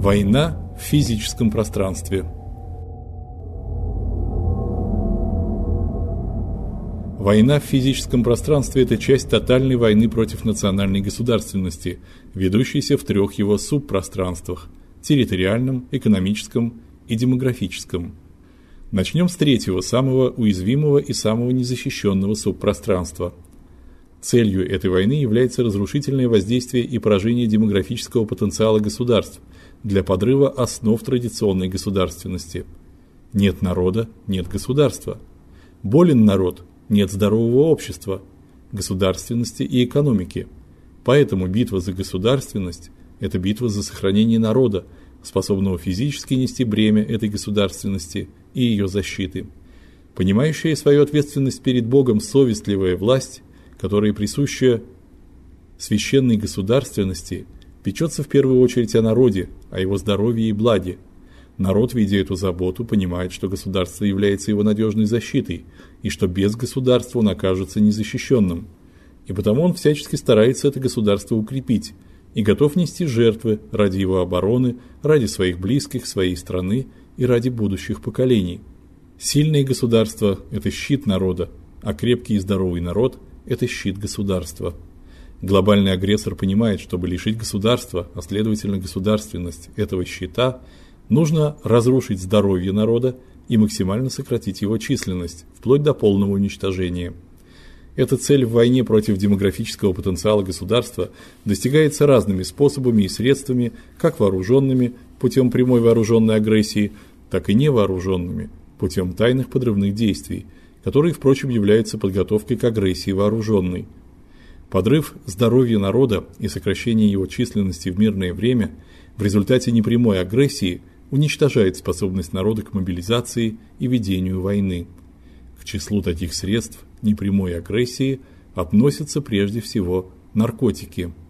Война в физическом пространстве. Война в физическом пространстве это часть тотальной войны против национальной государственности, ведущейся в трех его субпространствах: территориальном, экономическом и демографическом. Начнем с третьего, самого уязвимого и самого незащищенного субпространства. Целью этой войны является разрушительное воздействие и поражение демографического потенциала государств для подрыва основ традиционной государственности. Нет народа нет государства. Болен народ нет здорового общества, государственности и экономики. Поэтому битва за государственность это битва за сохранение народа, способного физически нести бремя этой государственности и ее защиты. Понимающая свою ответственность перед Богом совестливая власть, которая присуща священной государственности, печется в первую очередь о народе, о его здоровье и благе. Народ, видя эту заботу, понимает, что государство является его надежной защитой и что без государства он окажется незащищенным. И потому он всячески старается это государство укрепить и готов нести жертвы ради его обороны, ради своих близких, своей страны и ради будущих поколений. Сильное государство это щит народа, а крепкий и здоровый народ это щит государства. Глобальный агрессор понимает, чтобы лишить государства, а следовательно государственность этого щита, нужно разрушить здоровье народа и максимально сократить его численность, вплоть до полного уничтожения. Эта цель в войне против демографического потенциала государства достигается разными способами и средствами, как вооруженными путем прямой вооруженной агрессии, так и невооруженными путем тайных подрывных действий, которые, впрочем, являются подготовкой к агрессии вооруженной. Подрыв здоровья народа и сокращение его численности в мирное время в результате непрямой агрессии уничтожает способность народа к мобилизации и ведению войны. К числу таких средств непрямой агрессии относятся прежде всего наркотики –